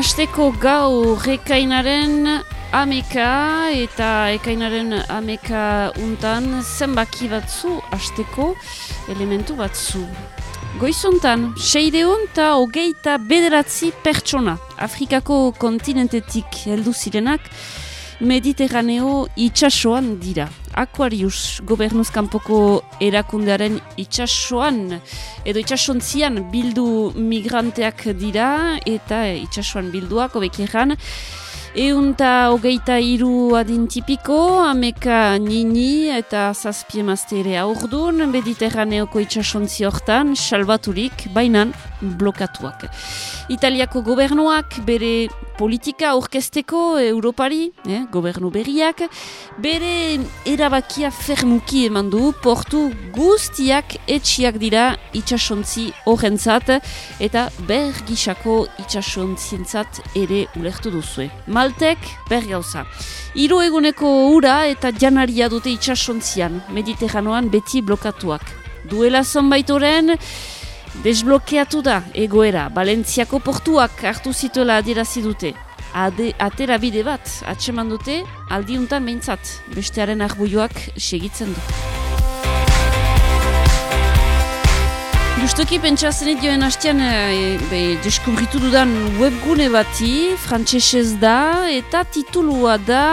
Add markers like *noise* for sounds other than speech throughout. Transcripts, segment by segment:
Eta, hasteko gau rekainaren ameka eta ekainaren ameka untan zenbaki batzu hasteko elementu batzu. Goizuntan, seideon eta hogeita bederatzi pertsona. Afrikako kontinentetik heldu zirenak, Mediterraneo itxasoan dira. Aquarius gobernuzkanpoko erakundearen itxasoan edo itxasontzian bildu migranteak dira eta itxasoan bilduak obekeran Eunta hogeita iru adin tipiko, ameka nini eta zazpie mazte ere aurdun, mediterraneoko itxasontzi hortan, salbaturik, bainan, blokatuak. Italiako gobernuak bere politika orkesteko Europari, eh, gobernu berriak, bere erabakia fermuki eman du, portu guztiak etxiak dira itxasontzi horrentzat, eta bergisako itxasontzientzat ere ulertu duzue. Maltek, bergauza. Hiru eguneko ura eta janaria dute itxasontzian, mediterranoan beti blokatuak. Duela zonbaitoren, Desblokeatu da egoera, Balentziako portuak hartu zituela adierazi dute. Ade, atera bide bat, atseman dute, aldiuntan behintzat, bestearen arbuioak segitzen du. Justoki pentsazenet joen hastean e, deskubritu dudan webgune bati, frantsesez da, eta titulua da,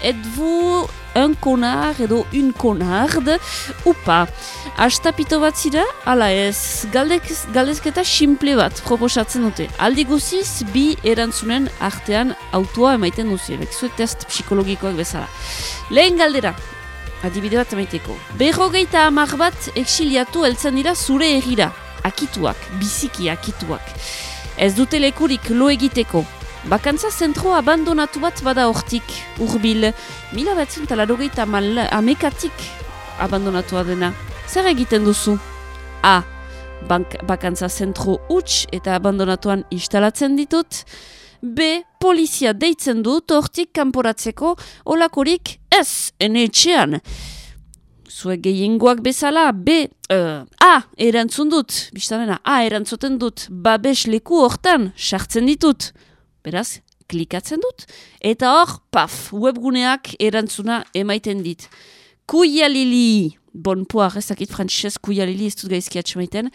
edvu un konar edo un konard, upa. Astapito bat zira, ala ez, galdezketa simple bat proposatzen dute. Aldi guziz, bi erantzunen artean autua emaiten duzi, bekzue test psikologikoak bezala. Lehen galdera, adibide bat emaiteko. Berrogeita amar bat exiliatu heltzen dira zure egira, akituak, biziki akituak. Ez dute lekurik lo egiteko, Bakantza zentro abandonatu bat bada hortik, urbil. Mila batzun talarogeita amekatik abandonatua dena. Zer egiten duzu? A. Bank, bakantza zentro huts eta abandonatuan instalatzen ditut. B. Polizia deitzen dut hortik kanporatzeko olakorik ez, ene etxean. Zuek gehiengoak bezala, B. Uh, A. Erantzun dut, biztanena, A. Erantzoten dut, babes leku hortan, sartzen ditut. Beraz, klikatzen dut, eta hor, paf, webguneak erantzuna emaiten dit. Kuia lili, bon poar, ez dakit frantxez, kuia lili, ez dut gaizki atxemaiten.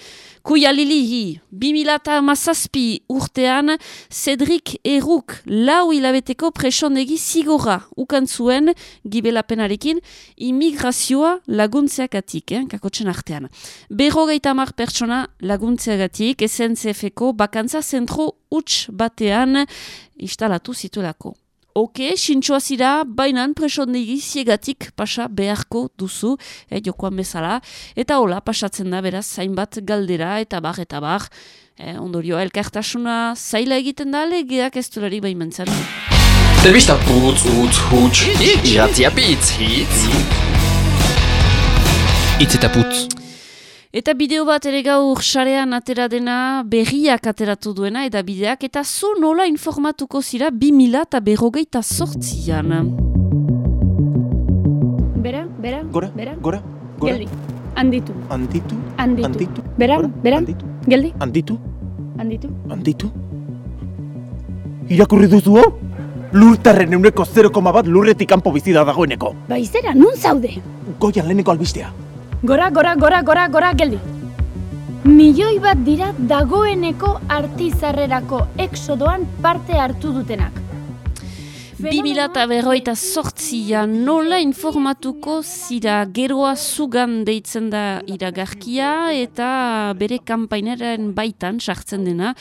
Kuia lili, hi, bimilata mazazpi urtean, Cedric Eruk, lau hilabeteko presondegi zigora, ukan zuen, gibelapenarekin, imigrazioa laguntzeagatik, eh, kakotxen artean. Berrogeita mar pertsona laguntzeagatik, SNCF-eko bakantza zentro huts batean instalatu zituelako. Oke, sintxoa zira, bainan presondegi ziegatik pasa beharko duzu, eh, jokoan bezala, eta hola pasatzen da beraz zainbat galdera eta bar eta bar, eh, ondorio elkartasuna zaila egiten da legeak ez dulari baimentzen. Telbista putz, utz, huts, iratzia pitz, hitz. Itz eta putz. Eta bideo bat ere gaur xarean atera dena berriak ateratu duena eta bideak eta zu nola informatuko zira bi mila eta berrogeita sortzian. Bera, bera, Gora, bera, gora, gora. geldi. Handitu, Handitu, handitu. handitu. Bera, gora, bera, Handitu, geldi, handitu, handitu. handitu. Irakurri duzu hau? Lurtarren euneko 0,1 bat lurretik kanpo bizi da dagoeneko. Baizera, nun zaude? Goian leheneko albistea. Gora, gora, gora, gora, gora, geldi. Milioi bat dira dagoeneko artizarrerako exodoan parte hartu dutenak. Bi mila eta berroita sortzia nola informatuko zira geroa zugan deitzen da iragarkia eta bere kanpainaren baitan sartzen dena.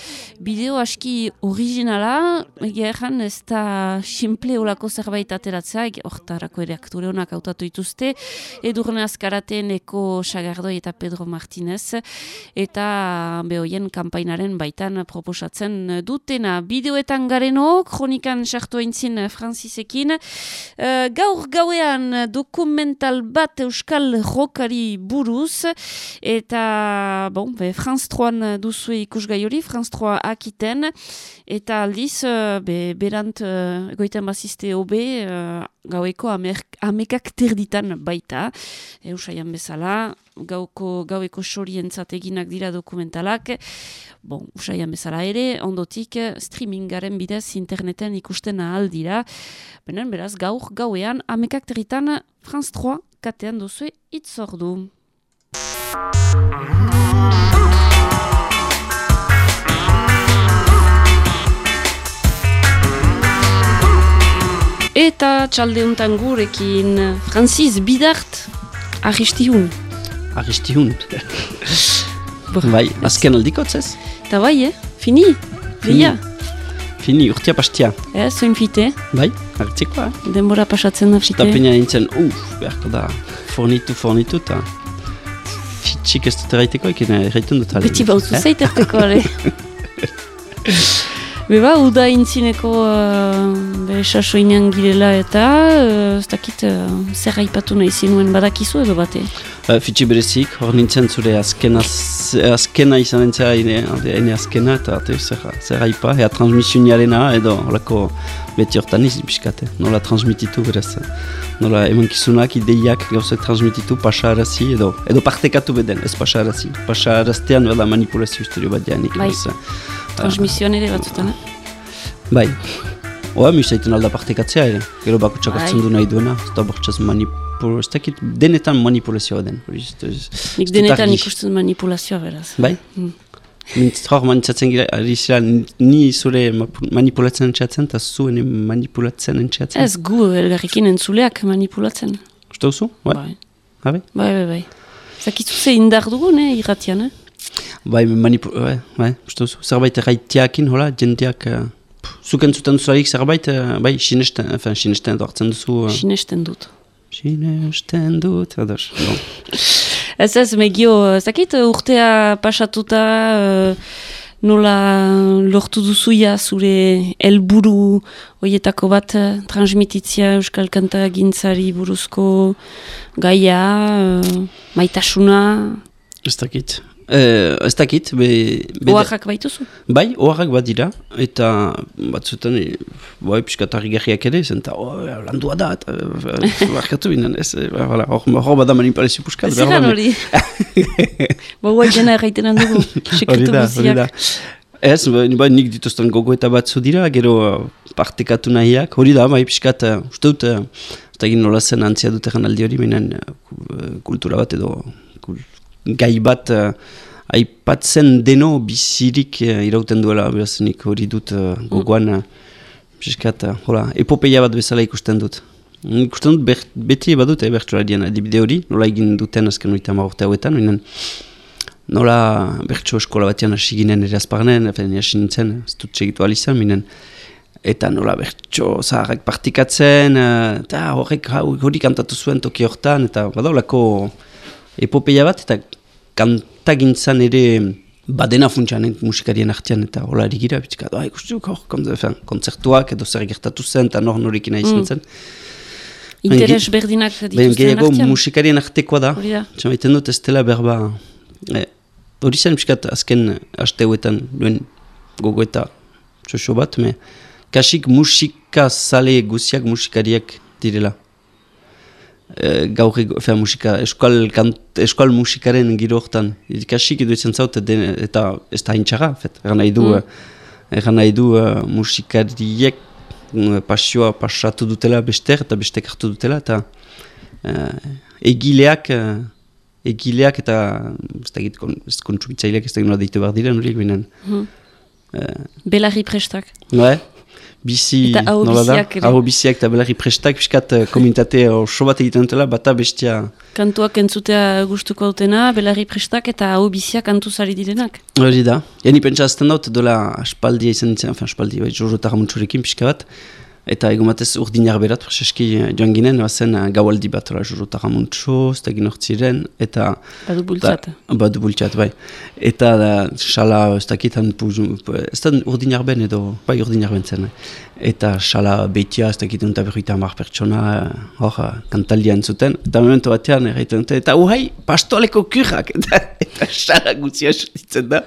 Bideo aski originala, egia erran ez da simple olako zerbait ateratzea, hortarako ere akture honak hautatu dituzte, edurne azkaraten Eko Sagardoi eta Pedro Martinez, eta behoien kanpainaren baitan proposatzen dutena. Bideoetan gareno, kronikan sartu eintzin Francisekin. Uh, gaur gauean dokumental bat Euskal Rokari buruz, eta, bon, be, Franz 3 duzu ikusgai hori, Franz 3 akiten, eta aldiz, uh, be, berant uh, goiten bazizte hobe, uh, gaueko amekak terditan baita, eusaian bezala, gauko, gaueko sorientzat eginak dira dokumentalak, bon, usaian bezala ere, ondotik streamingaren bidez interneten ikusten ahal dira, benen beraz gaur gauean amekak terditan France 3 katean duzue itzordu. Eta txalde untan gurekin Francis Bidart aristihun. Aristihun. *laughs* bai, azken aldikotz ez? Eta bai, eh? Fini? Fini. Fini, urtia pastia. Eh, zoin fite. Bai, hartzikoa. Eh? Denbora pasatzen da fite. Eta peina nintzen, uff, beharko da, fornitu, fornitu, eta fitxik ez dut erraiteko, ekin erraitun dut. Beti bauzu eh? zaiterteko, ale. *laughs* Beba, uda intzineko uh, be sasoinean girela eta uh, ez dakit uh, zer haipatu nahi zinuen badakizu edo bate? Uh, Fitxi berezik, hor nintzen zure azkena, azkena izan entzera ene, azkena eta ate, zer, zer haipa, ea transmisioniarena edo horako beti hortan izin pixkate, nola transmititu berez. Nola emankizunak, ideiak gauzak transmititu, pasa arazi edo, edo partekatu beden, ez pasa arazi. Pasa araztean bada manipulazio historio bat janik. Bai. Transmisioan ere batzutan, eh? Bai. Oa, mi zaiten alda partekatzea ere. Gero bakutsak Bai. hartzen du nahi duena. Ez da bortxaz manipul... Ez dakit denetan manipulazioa den. Hori, ez- ez Nik denetan ikusten manipulazioa beraz. Bai? Mm. Mintz hor manitzatzen gira, ari zira, ni zure manipulatzen entxeatzen, eta zuen manipulatzen entxeatzen. Ez gu elgarrikin entzuleak manipulatzen. Uste duzu? Bai. Bai, Habe? bai, bai. bai. Zakitzu ze indar dugun, eh, irratian, eh? Bai, manipul... Bai, bai, uste duzu. Zerbait erraitiakin, hola, jendeak... Uh, zuk entzuten duzularik zerbait, uh, bai, sinesten, enfin, sinesten hartzen duzu... Uh, Sinesten dut. sinesten dut, ados. Bon. *laughs* Ez ez, megio, zakit urtea pasatuta uh, nola lortu duzuia zure helburu hoietako bat eh, transmititzia Euskal Kanta gintzari buruzko gaia, maitasuna, Ez dakit. Eh, ez dakit, be... be oaxak baituzu? Bai, oharrak bat dira, eta batzutan, e, bai, piskat harrigarriak ere, zen, eta oh, landua da, eta e, *laughs* barkatu binen, ez, e, ba, voilà, hor, hor bada manipulazio puskat. behar Zeran da, hori? *laughs* Bogoa jena erraiten handugu, Hori sekretu hori. Ez, ba, ni- bai, nik dituzten gogoeta batzu dira, gero partekatu nahiak, hori da, bai, piskat, uste dut, da egin nola zen antzia dut egan aldi hori, minen ku- kultura bat edo gai bat uh, aipatzen deno bizirik uh, irauten duela, beraz nik hori dut uh, gogoan, uh, piskat, hola, epopeia bat bezala ikusten dut. Ikusten dut ber, beti badute eh, bertsolarien adibide hori, nola egin duten azken oita urte hauetan, minen, nola bertso eskola batean hasi ginen ere azparnen, efen hasi nintzen, ez dut segitu alizan, minen, eta nola bertso zaharrak partikatzen, eh, eta horrek hori kantatu zuen toki hortan, eta badaulako epopeia bat, eta kantagintzan ere badena funtsan eh, musikarien artean, eta hola erigira, bitxika, ikustu, hor, kon- efen, kontzertuak, edo zer gertatu zen, eta nor norekin izan zen. Interes berdinak dituzten gehiago musikarien artekoa da. Txamaiten dut ez dela berba... Eh, hori zen pixkat azken asteuetan duen gogoeta txoxo bat, me kasik musika zale guziak musikariak direla. E, gaur musika, eskual, kant, eskual musikaren giro hortan. Kasik edo izan zaut, den, eta ez da hintxarra, fet. Egan nahi du, Mm. mm. egan nahi du uh, musikariek mm, pasioa pasatu dutela bester, eta bestek hartu dutela, eta uh, egileak, uh, egileak eta ez dakit, kon, kontsumitzaileak ez dakit nola deitu behar diren horiek binen. Mhm. Uh, Belarri prestak. Bai, bizi, Eta aho nola da? Aho biziak eta belarri prestak, piskat uh, komunitate oso bat egiten dutela, bata bestia, Kantuak entzutea gustuko dutena, belarri prestak eta hau biziak kantuzari direnak. hori da. Jani pentsa azten dut, dola aspaldia izan enfin aspaldi, bai, Jojo Taramuntxurekin pixka bat, eta egun batez urdinar berat, preseski eh, joan ginen, bazen uh, gaualdi bat, ola, Jojo Taramuntxu, ez da ginen ziren, eta Badu bultzat. Da, ba, du bultxat, bai. Eta da, xala, ez dakitan, ez da urdinar ben edo, bai urdinar ben zen. eh. Eta xala betia, ez dakitun eta berroita hamar pertsona, eh, hor, eh, kantaldian zuten. Eta momentu batean, erraiten dute, eta uhai, pastoleko kurrak, eta, *laughs* eta xala guzia ditzen da,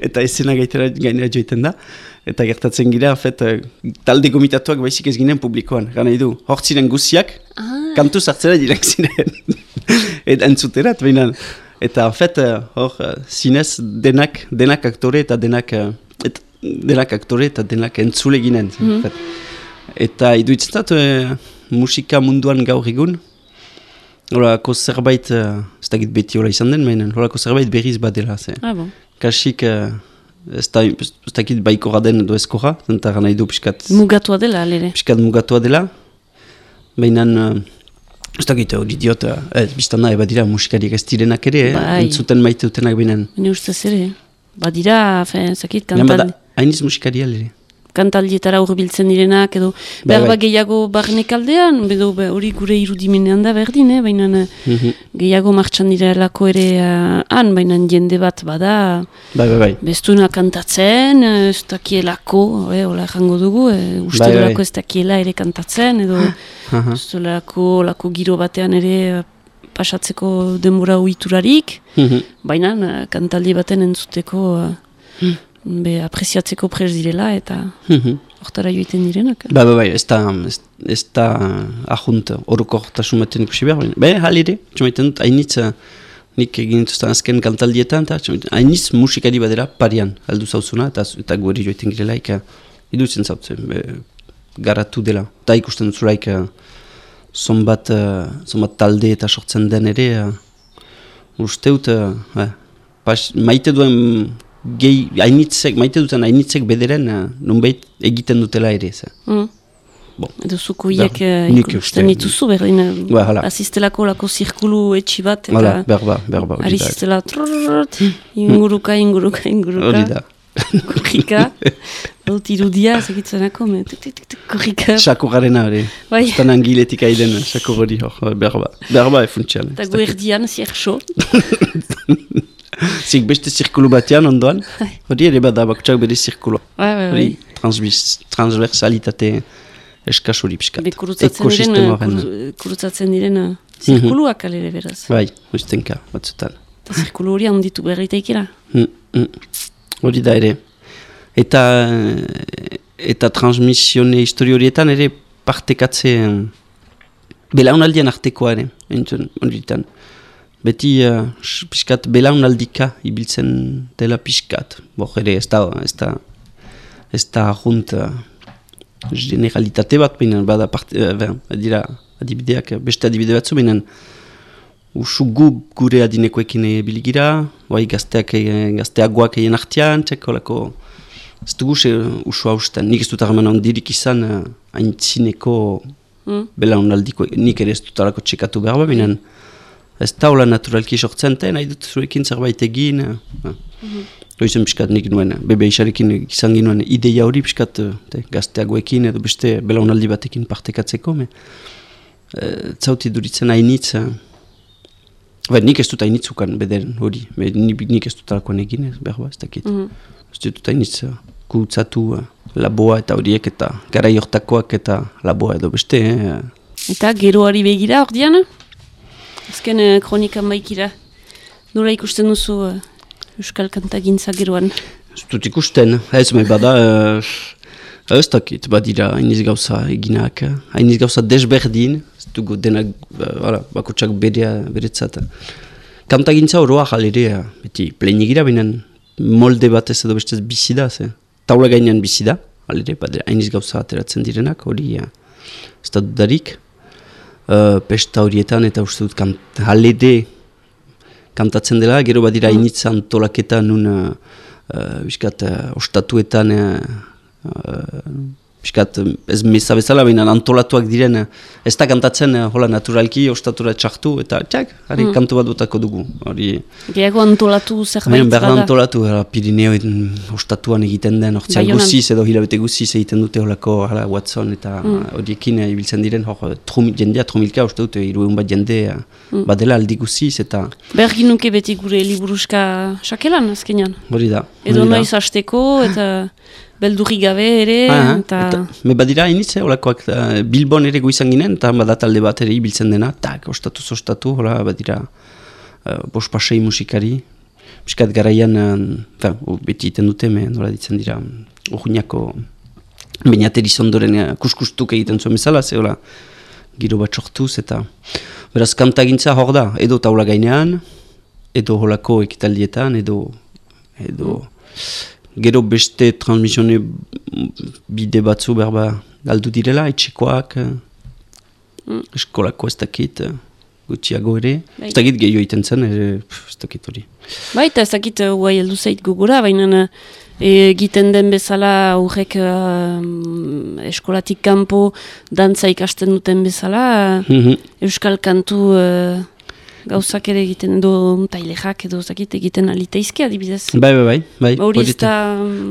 eta ezena gaitera gainera joiten da. Eta gertatzen gira, fet, eh, talde gomitatuak baizik ez ginen publikoan. Gana du, hor ziren guziak, Ah, kantu sartzera direk ziren. *laughs* eta entzuterat, behinan. Eta, fet, eh, hor, eh, zinez, denak, denak aktore eta denak, et, denak aktore eta denak entzule ginen. fet. Eta iduitzen dut, eh, musika munduan gaur egun, Horako zerbait, ez dakit beti hola izan den, meinen, horako zerbait berriz badela, ze. ah, bon. Kasik, eh, ez da- ez dakit baikora den edo ezkora, zenta nahi du pixkat, Mugatua dela, alere. pixkat mugatua dela. Baina, uh, ez dakit hori diot, uh, ez biztan da, eba dira musikariak ez direnak ere, eh, Bai. entzuten maite dutenak binen. Hene ustez ere. Badira, fe, zakit, Baina kantal, bada, hainiz musikari alere. Kantaldietara urbiltzen direnak, edo Bai, behar bai. bat gehiago barnek aldean, edo hori gure irudimenean da berdin, eh? baina eh, Mhm. gehiago martxan direlako ere uh, han, baina jende bat bada, Bai, bai, bai. bestuna kantatzen, eh, ez dakielako, eh, hola jango dugu, eh, uste Bai, bai. delako ez dakiela ere kantatzen, edo Aha. ez delako lako giro batean ere pasatzeko denbora uiturarik, Mhm. baina eh, kantaldi baten entzuteko Hmm. uh, be apreziatzeko prez direla eta Mhm. hortara joiten direnak. Bai, bai, bai, ez da, ez, ez da ahunt oruko hortasun baten ikusi behar. baina- Be, halire, txamaiten dut, hainitz, eh, nik egin dituzten azken kantaldietan, eta txamaiten, hainitz musikari badera parian, aldu zauzuna, eta, eta gueri joiten girelaik, uh, idutzen zautzen, be, garatu dela. Eta ikusten dut zuraik, zonbat, uh, zonbat talde eta sortzen den ere, uh, usteut, uh, eh, pas, maite duen gehi, hainitzek, maite duten hainitzek bederen, uh, nonbait egiten dutela ere, ze. Mm. Bon. Edo zuko hiek nik uste. ikusten dituzu berdin, eh, Ba, hala. aziztelako lako zirkulu etxi bat, Hala, eta berba, berba, hori ari da. ziztela inguruka, inguruka, inguruka, Hori da. korrika, *laughs* dut irudia, zekitzenako, me, tuk, tuk, tuk, korrika, Sako hori. bai, Estan angiletik aiden, sako hori hor, berba. Berba efuntxean. eta guerdian zierxo, *laughs* *laughs* Zik beste zirkulu batean ondoan, hori ere bada bakutsak bere zirkulu. bai, bai, bai. Transversalitate eskas hori pixkat. Be kurutzatzen diren, Ekosistema eh, kurutzatzen diren eh, zirkuluak alere beraz. Bai, ustenka, batzutan. Eta zirkulu hori handitu berritaikera. Mm, mm. Hori da ere. Eta, eta transmisione histori horietan ere partekatze belaunaldien artekoa ere, entzun, horitan. Beti uh, pixkat belaunaldika ibiltzen dela pixkat. Bo, ere ez da, ez da, ez da junt uh, generalitate bat, baina bada parte, uh, ben, dira adibideak, beste adibide batzu, baina usu gu gure adinekoekin biligira, bai gazteak, eh, gazteagoak egin artean, txeko lako, ez dugu se usu hausten. Nik ez dut harreman ondirik izan uh, Mm. belaunaldiko, nik ere ez dut alako txekatu behar baina ez da hola naturalki sortzen, eta nahi dut zuekin zerbait egin. Uh, Oizen piskat nik nuen, bebe isarekin izan ginuen ideia hori piskat te, gazteagoekin edo beste belaunaldi batekin partekatzeko, me, uh, zauti duritzen hainitz, Bai, nik ez dut hainitzukan bederen hori, Be, nik, nik ez dut alakoan egin, ez behar ba, ez dakit. Mhm. Ez dut hainitz kutzatu uh, laboa eta horiek eta gara jortakoak eta laboa edo beste. Eh? Eta geroari begira hor dian? Azken eh, kronikan baikira. Nola ikusten duzu eh, Euskal Kantagintza geroan? Ez dut ikusten, ez me bada, uh, ez dakit, badira hainiz gauza eginak, hainiz gauza desberdin, ez dugu denak, uh, bakotsak berea, beretzat. Kantagintza oroa jalere, eh, beti pleinigira binen molde batez edo bestez bizi da, ze. Taula gainean bizi da, halere, badira hainiz gauza ateratzen direnak, hori uh, da dudarik. Uh, pesta horietan eta uste dut kant, halede kantatzen dela, gero badira mm. initza antolaketa nun uh, uh, ostatuetan uh, uh, biskat uh, ez meza bezala baina antolatuak diren ez da kantatzen uh, hola naturalki ostatura txartu eta txak, hari Mm. kantu bat botako dugu hori Gehiago antolatu zerbait bada? antolatu, hala, Pirineoen ostatuan egiten den, Baionan. guziz edo hilabete guziz egiten dute holako hala, Watson eta Mm. horiekin eh, ibiltzen diren, hor, trum, jendea trumilka uste dute, irueun bat jende Mm. badela aldi guziz eta Bergin nuke beti gure liburuska sakelan azkenean. hori da. Edo noiz hasteko eta beldurri gabe ere. Ah, eta... eta, me badira hainitze, holakoak, eh, Bilbon ere goizan ginen, eta bada talde bat ere ibiltzen dena, tak, ostatu ostatu, hola, badira, uh, bos pasei musikari, Piskat garaian, uh, beti iten dute, me, nola ditzen dira, urruñako bainateri zondoren eh, kuskustuk egiten zuen bezala, ze hola, giro bat sortuz, eta beraz kantagintza hor da, edo taula gainean, edo holako ekitaldietan, edo, edo gero beste transmisione bide batzu berba galdu direla, etxekoak, eh, Mm. eskolako ez dakit, eh, gutxiago ere, Bai. ez dakit gehiago egiten zen, ere, pff, ez dakit hori. Bai, eta ez dakit uh, guai heldu zait gugura, baina egiten den bezala aurrek uh, eskolatik kanpo dantza ikasten duten bezala, uh, Mhm. euskal kantu uh, gauzak ere egiten edo tailexak edo ez dakit egiten aliteizke adibidez. Bai, bai, bai. bai Hori ez hori da,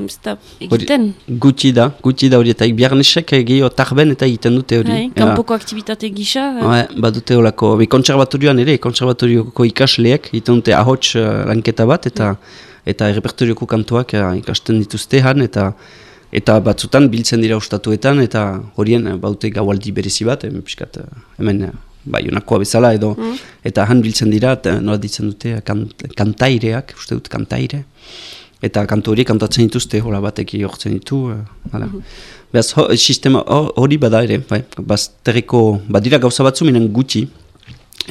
ez da egiten. Gutxi da, gutxi da hori, eta biarnesek gehiago tarben eta egiten dute hori. Bai, kanpoko aktivitate gisa. uh, Ja, badute holako, kontserbatorioan ere, kontserbatorioko ikasleek egiten dute ahots uh, lanketa bat, eta eta repertorioko kantuak uh, ikasten dituzte han, eta eta batzutan biltzen dira ostatuetan, eta horien baute gaualdi berezi bat, hemen hemen uh, bai, unakoa bezala edo, eta han biltzen dira, nola ditzen dute, kant, kantaireak, uste dut kantaire, eta kantu hori kantatzen dituzte, hola batek jortzen ditu, uh, hala. Beraz, ho, sistema ho- hori bada ere, bai, bazterreko, badira gauza batzu minen gutxi,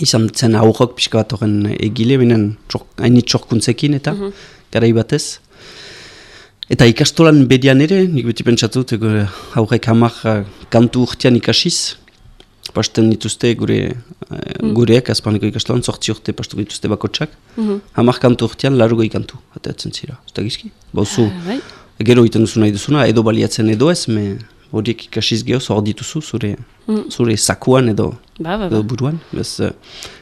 izan zen aurrok pixka bat horren egile, minen hainit txorkuntzekin eta garai batez. Eta ikastolan bedian ere, nik beti pentsatu dut, gure aurrek hamar eh, kantu urtean ikasiz, pasten dituzte gure mm. gureak, azpaneko ikastolan, sortzi urte pastu dituzte bakotsak, Mhm. hamar kantu urtean larugoi kantu, atatzen zira, ez da gizki? Bauzu, Ah, bai. gero egiten duzu nahi duzuna, edo baliatzen edo ez, me horiek ikasiz gehoz hor dituzu zure, Mm. zure sakuan edo, Ba, ba, edo ba. buruan. Bez, uh,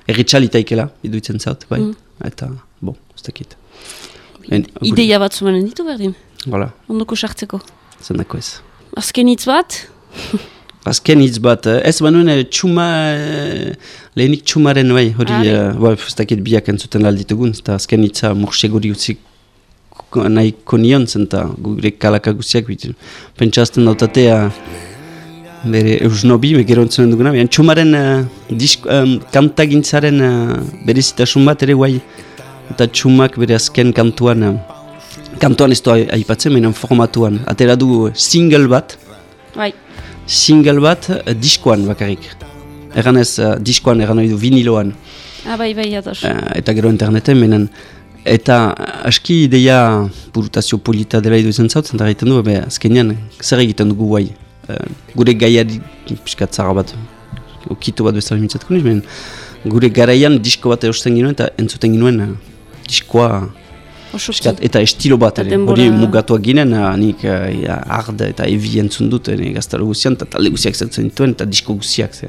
erritxalitaikela, iduitzen zaut, bai. Mm. Eta, bo, ez dakit. Ideia bat zumanen ditu berdin, Voilà, ondoko sartzeko. zendako ez. Azken hitz bat, Azken hitz bat, eh, ez banuen eh, txuma, eh, lehenik txumaren bai, hori, Ah, uh, bai, biak entzuten alditugun, eta azken hitza morseguri utzik nahi konion zen, eta gure kalaka guztiak bitu. Pentsazten dautatea, bere eusnobi, gero entzunen duguna, baina txumaren uh, disk, um, kantagintzaren uh, berezitasun bat ere guai, eta txumak bere azken kantuan, uh, kantuan ez du aipatzen, baina formatuan, atera du single bat, bai, single bat uh, diskoan bakarrik. Egan ez, uh, diskoan, egan nahi du viniloan, ah, bai, bai, ados. uh, eta gero interneten, menen, eta aski ideia burutazio polita dela idu izan zautzen, eta egiten du, be, azkenean, zer egiten dugu guai. Uh, gure gaiari, piskat zara bat, okitu bat bezala mitzatuko niz, menen, gure garaian disko bat erosten ginuen, eta entzuten ginuen uh, diskoa, Piskat, eta estilo bat ere, hori mugatuak ginen, ah, nik uh, ja, ard eta evi entzun dut, ene gaztaro guzian, eta talde guziak zertzen dituen, eta disko guziak, ze.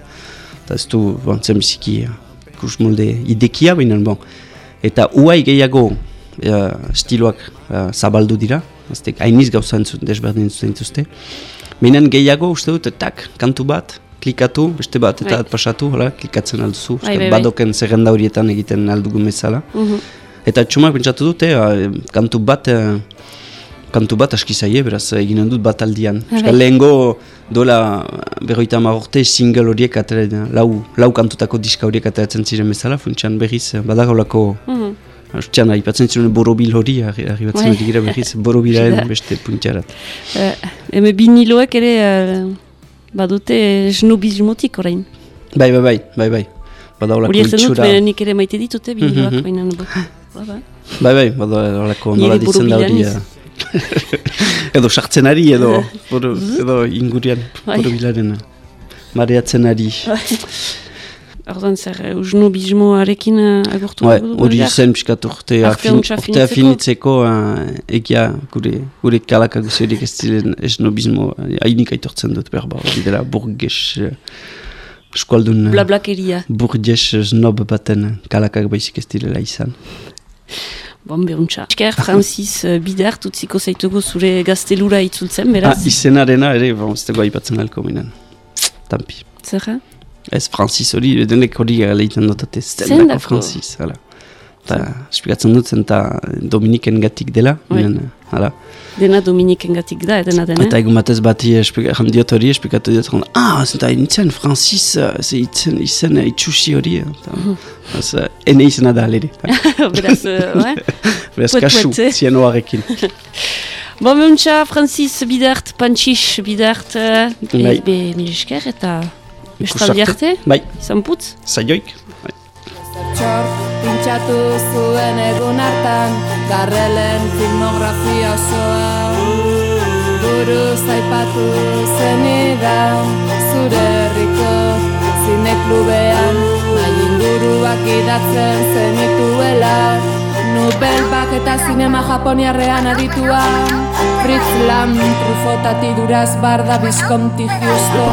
Eta ez du, bon, biziki, uh, ikus molde idekia, baina, bon. Eta uai gehiago uh, estiloak uh, zabaldu dira, aztek, hainiz gauza entzun, desberdin entzuten dituzte. Baina gehiago, uste dut, tak, kantu bat, klikatu, beste bat, eta Bai. pasatu, hola, klikatzen alduzu, Bai, bai, bai. badoken zerrenda horietan egiten aldugun bezala. Mhm. Eta txumak pentsatu dute, eh, kantu bat, eh, kantu bat aski zaie, beraz eginen dut bat aldian. Euskal lehengo dola berroita hamar urte single horiek atera, lau, lau kantutako diska horiek ateratzen ziren bezala, funtsan berriz, badagalako, Mhm. Hastian, aipatzen ziren borobil hori, arri- arribatzen hori gira berriz, borobilaren *laughs* beste puntiarat. Eh, Heme biniloek ere eh, badute snobismotik orain. Bai, bai, bai, bai, bai. Badaulako Hori ez dut, baina nik ere maite ditute biniloak, Mhm. baina bo- ba, ba. Bai, bai, badaulako Nire nola ditzen da hori. eh, *laughs* edo sartzen ari, edo, boro, edo ingurian, Bai. borobilaren. Mareatzen ari. Ordan zer, eh, snobismoarekin uh, agurtu Bai, dugu hori zen pixkat urte, afin, finitzeko? afinitzeko uh, egia gure, gure kalaka guziorik ez ziren esnobismo hainik aitortzen dut behar ba, hori dela burges uh, eskualdun Blablakeria. burges snob baten kalakak baizik ez direla izan. Bon, behuntza. Esker, Francis uh, Bidar, tutziko zaitugu zure gaztelura itzultzen, Ah, beraz. izenarena ere, bon, ez dago aipatzen alko minen. Tampi. Zer, eh? Ez Francis hori, denek hori leiten dotate zendako Francis, hala. *laughs* *laughs* *laughs* Eta, esplikatzen dut zen, eta Dominiken gatik dela, minen, hala. Dena Dominiken gatik da, dena dena. Eta egun batez bati esplikan diot hori, esplikatu diot, ah, zenta nintzen Francis, ze itzen, izen itxusi hori, eta, eh, ene izena da alere. Beraz, uh, ouais. Beraz, kasu, puet, eh? zienoarekin. Bo meuntxa, Francis Bidart, Pantxix Bidart, uh, Bai. be, mil esker eta bestaldi arte. Bai, izan putz. saioik. Bai. Txor, pintxatu zuen egun hartan Garrelen filmografia osoa. Buruz aipatu zenidan Zure herriko zineklubean Nahi inguruak idatzen zenituela Nubelbak eta zinema japoniarrean aditua. Fritz Lam, Trufotati duraz barda Visconti Justo.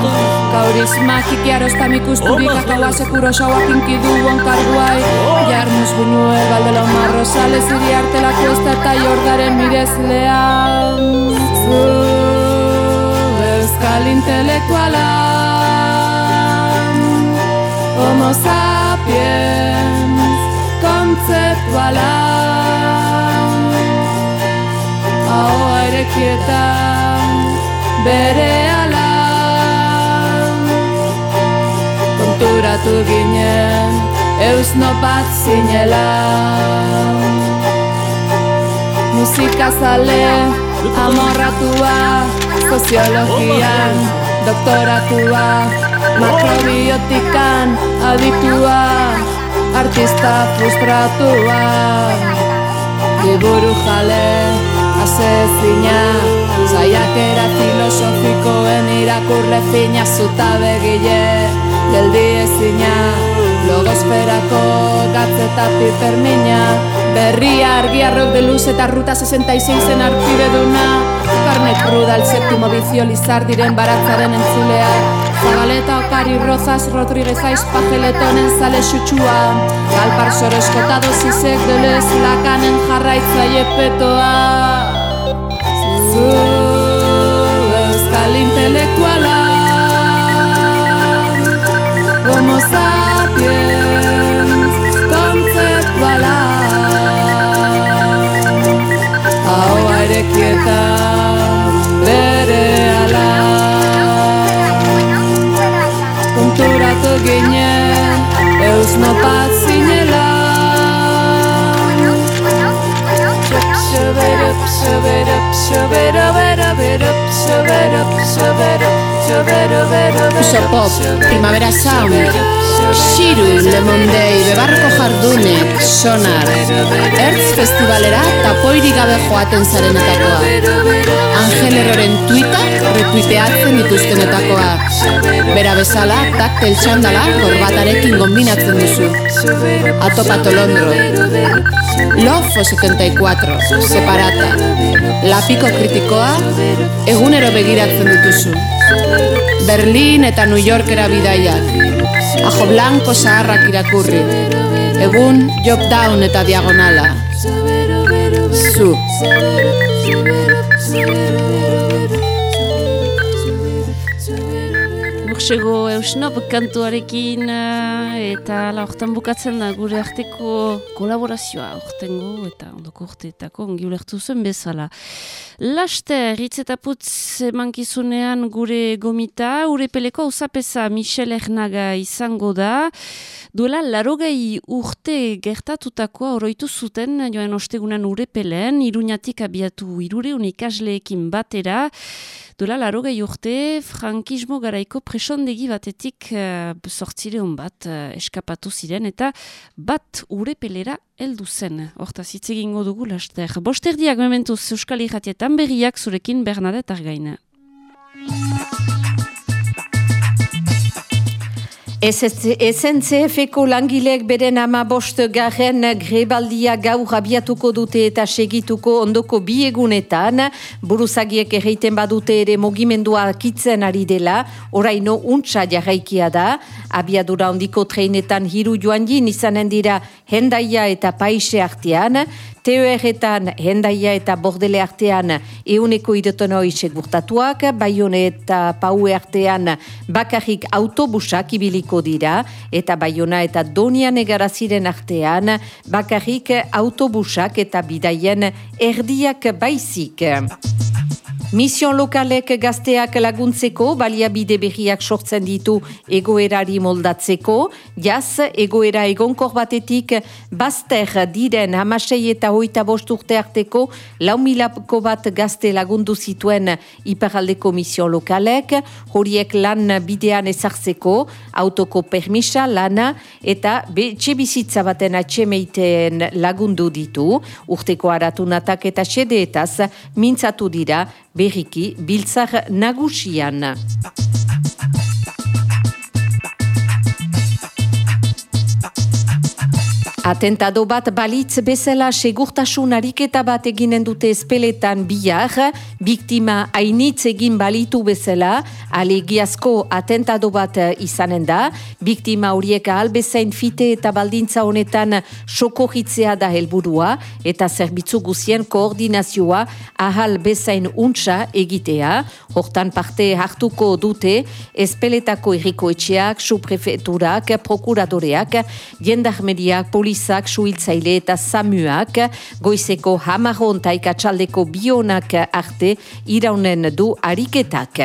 Kaurisma kikiarosta mikusturik akaua sekuro xauak inkidu onkarguai Jarmus Buñuel, Valdelomar Rosales, Iri Artela Cuesta eta Jordaren mirezlea Zu, euskal intelektuala Homo sapiens kontzeptuala Ahoa erekietan bere ala Konturatu ginen eusno bat zinela. Musikazale amorratua Soziologian doktoratua Makrobiotikan aditua Artista frustratua. Liburu jale asezina Zaiakera filosofikoen irakurle fina Zuta begile geldi ezina Logosferako gatzeta pipermina. Berria argiarrok de luz eta ruta 66 zen arpide duna Carne cruda, el séptimo vicio, Lizardiren baratzaren entzulea Zabaleta Okari Rozas, Rodríguez Aiz, Pageletonen zale xutsua Galpar soreskota dozizek dolez lakanen jarraitzaile petoa Zu euskal intelektuala shaberup, shaberup, shaberup, shaberup, shaberup, Usopop, Primavera Sound, Shiru, Lemondei, Bebarroko Jardunek, Sonar, Ertz Festivalera tapoirik gabe joaten zarenetakoa. Angel Erroren tuita retuiteatzen dituztenetakoa. Bera bezala, taktel txandala korbatarekin gombinatzen duzu. Atopato Londro. Lofo 74, Separata. Lapiko kritikoa, egunero begiratzen dituzu. Berlin eta New Yorkera bidaiak. Ajo Blanco zaharrak irakurri. Egun Job Down eta Diagonala. Zu. Absolutely. Bursego eusnop kantuarekin eh, eta la hortan bukatzen da gure arteko kolaborazioa. Hortengo eta ondoko urteetako ongi ulertu zuen bezala. Laster, hitz eta putz emankizunean gure gomita, urepeleko hausapesa Michel Ernaga izango da, duela larogei urte gertatutakoa oroitu zuten joan ostegunan urepelen, iruñatik abiatu irureun ikasleekin batera, Dola larogei urte, frankismo garaiko presondegi batetik uh, sortzireun bat uh, eskapatu ziren eta bat urepelera heldu zen. Hortaz hitz egingo dugu laster. Bosterdiak mementuz Euskal Irratietan berriak zurekin Bernadette Argaina. SNCF-eko langileek beren ama bost garen grebaldia gaur abiatuko dute eta segituko ondoko bi egunetan, buruzagiek erreiten badute ere mogimendua kitzen ari dela, oraino untsa jarraikia da, abiadura ondiko treinetan hiru joan jin izanen dira hendaia eta paise artean, TER-etan hendaia eta bordele artean euneko idotonoi segurtatuak, baione eta paue artean bakarrik autobusak ibiliko dira, eta baiona eta donian egaraziren artean bakarrik autobusak eta bidaien erdiak baizik. Mision lokalek gazteak laguntzeko, baliabide berriak sortzen ditu egoerari moldatzeko, jaz, egoera egonkor batetik, bazter diren hamasei eta hoita bost urte arteko, lau milako bat gazte lagundu zituen iparaldeko mision lokalek, horiek lan bidean ezartzeko, autoko permisa, lana, eta betxe bizitza baten atxemeiten lagundu ditu, urteko aratunatak eta sedeetaz, mintzatu dira, berriki biltzar nagusian. Atentado bat balitz bezala segurtasun ariketa bat eginen dute espeletan bihar, biktima hainitz egin balitu bezala, alegiazko atentado bat izanen da, biktima horiek albezain fite eta baldintza honetan sokohitzea da helburua, eta zerbitzu guzien koordinazioa ahal bezain untsa egitea, hortan parte hartuko dute, espeletako errikoetxeak, suprefeturak, prokuradoreak, jendarmediak, polizia, polizak, suhiltzaile eta samuak, goizeko hamarron taikatxaldeko bionak arte iraunen du ariketak.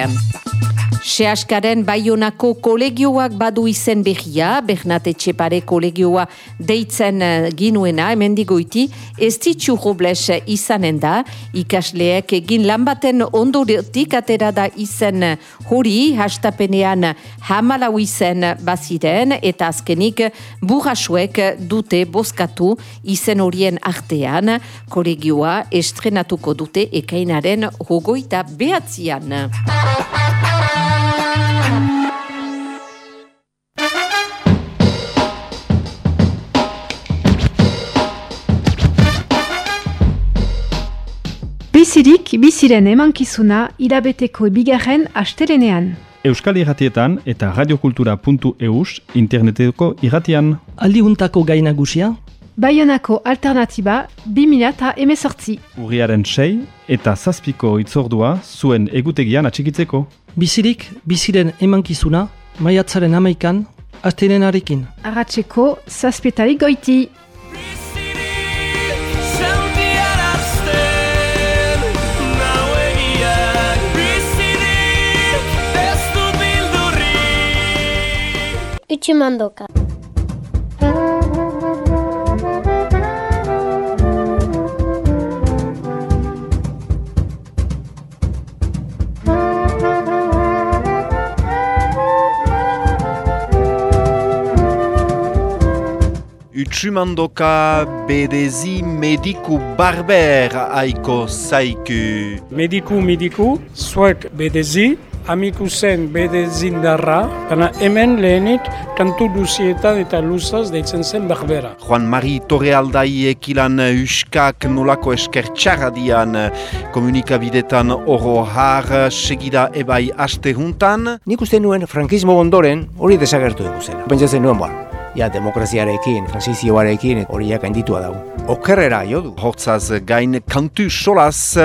Seaskaren Baionako kolegioak badu izen behia, Bernate Txepare kolegioa deitzen eh, ginuena, emendigoiti, ez ditxu robles izanen da, ikasleek egin lanbaten ondoretik atera da izen hori, hastapenean hamalau izen baziren, eta azkenik burrasuek dute bozkatu izen horien artean, kolegioa estrenatuko dute ekainaren hogoita behatzian. Bizirik, biziren emankizuna irabeteko bigarren astelenean. Euskal Irratietan eta radiokultura.eus interneteko irratian. Aldiuntako gainagusia? Baionako alternatiba 2000 eta emezortzi. Urriaren sei eta zazpiko itzordua zuen egutegian atxikitzeko. Bizirik, biziren emankizuna, maiatzaren amaikan, astelenarekin. Arratxeko zazpietarik goiti. Utsumandoka. Utsumandoka bedezi mediku barber aiko zaiku. Mediku, mediku, zuek bedezi, amiku zen bedezindarra, gana hemen lehenik kantu luzietan eta luzaz deitzen zen berbera. Juan Mari Torrealdai ekilan uskak nolako eskertxarra dian komunikabidetan oro har segida ebai aste juntan. Nik uste nuen frankismo ondoren hori desagertu dugu zena. Pentsatzen nuen ba, ja demokraziarekin, transizioarekin horiak gainditua dago. Okerrera jo du. Hortzaz gain kantu solaz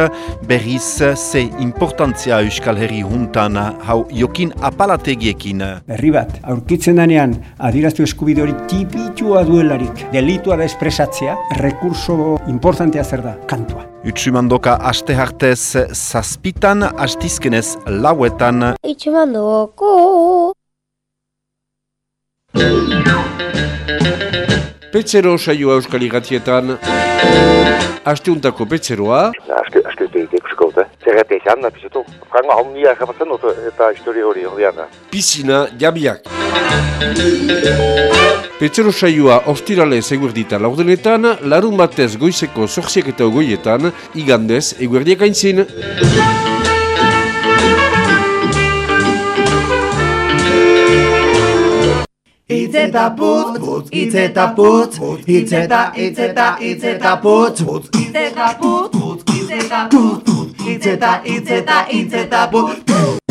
berriz ze importantzia Euskal Herri juntan hau jokin apalategiekin. Berri bat, aurkitzen danean adiraztu eskubide hori tipitua duelarik delitua da espresatzea, rekurso importantea zer da, kantua. Utsumandoka aste hartez zazpitan, astizkenez lauetan. Utsumandoko! Petzero saioa euskal igatietan, asteuntako petzeroa. Aste, aste dut ikusiko dute. Zerrete izan, pizutu. Fragma homia japatzen dut eta historia hori horian. Pisina jabiak. Petzero saioa ostirale eguerdita laurdenetan, larun batez goizeko zorziak eta ogoietan, igandez eguerdiak aintzin. Itzeta putz, putz, itzeta putz, itzeta, itzeta, itzeta putz, putz, itzeta putz, putz, itzeta putz, putz, itzeta, itzeta, itzeta putz.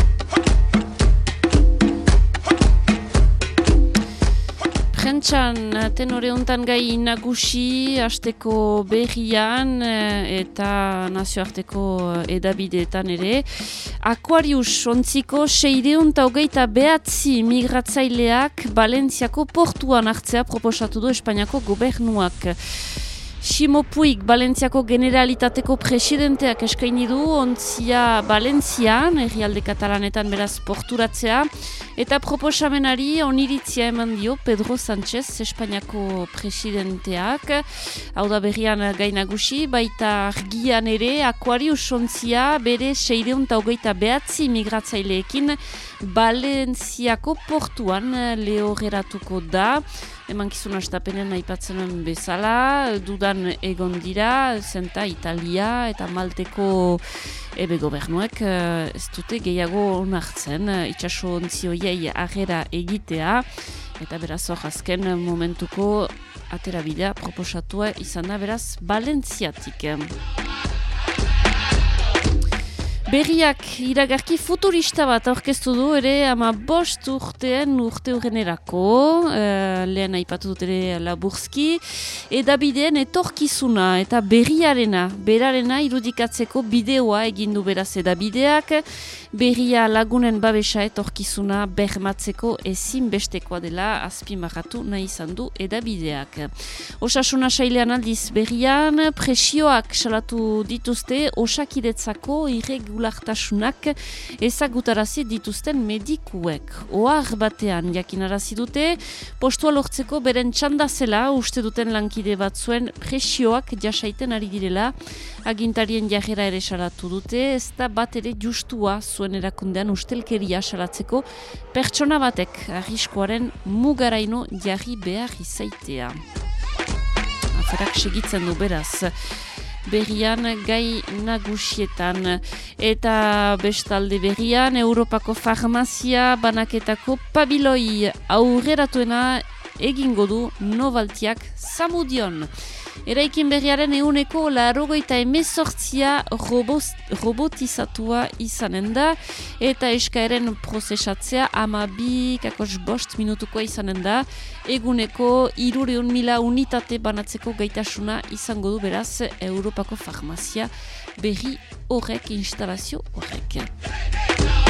Prentxan, tenore hontan gai nagusi, asteko berrian eh, eta nazioarteko edabideetan ere. Aquarius ontziko seireun eta hogeita behatzi migratzaileak Balentziako portuan hartzea proposatu du Espainiako gobernuak. Ximo Puig, Balentziako generalitateko presidenteak eskaini du, ontzia Balentzian, herrialde katalanetan beraz porturatzea, eta proposamenari oniritzia eman dio Pedro Sánchez, Espainiako presidenteak, hau da berrian gainagusi, baita argian ere, akuarius ontzia bere seireun eta hogeita behatzi migratzaileekin Balentziako portuan lehoreratuko da, eman kizun astapenen aipatzen bezala, dudan egon dira, zenta Italia eta Malteko ebe gobernuek eh, ez dute gehiago onartzen, eh, itxaso ontzioiei agera egitea, eta beraz hor azken momentuko aterabidea proposatua izan da beraz Balentziatik. Berriak iragarki futurista bat aurkeztu du ere ama bost urtean urte urrenerako, uh, lehen aipatu dut ere laburzki, edabideen etorkizuna eta berriarena, berarena irudikatzeko bideoa egindu beraz edabideak, berria lagunen babesa etorkizuna bermatzeko ezin bestekoa dela azpimarratu nahi izan du edabideak. Osasuna sailean aldiz berrian, presioak salatu dituzte osakidetzako irregu irregulartasunak ezagutarazi dituzten medikuek. Oar batean jakinarazi dute, postua lortzeko beren txanda zela uste duten lankide batzuen presioak jasaiten ari direla, agintarien jarrera ere salatu dute, ez da bat ere justua zuen erakundean ustelkeria salatzeko pertsona batek arriskoaren mugaraino jarri behar izaitea. Aferak segitzen du beraz berrian gai nagusietan eta bestalde berrian Europako farmazia banaketako pabiloi aurreratuena egingo du novaltiak zamudion. Eraikin berriaren euneko larogoita emezortzia robotizatua izanen da eta eskaeren prozesatzea ama bi kakos bost minutukoa izanen da eguneko irureun mila unitate banatzeko gaitasuna izango du beraz Europako farmazia berri horrek instalazio horrek.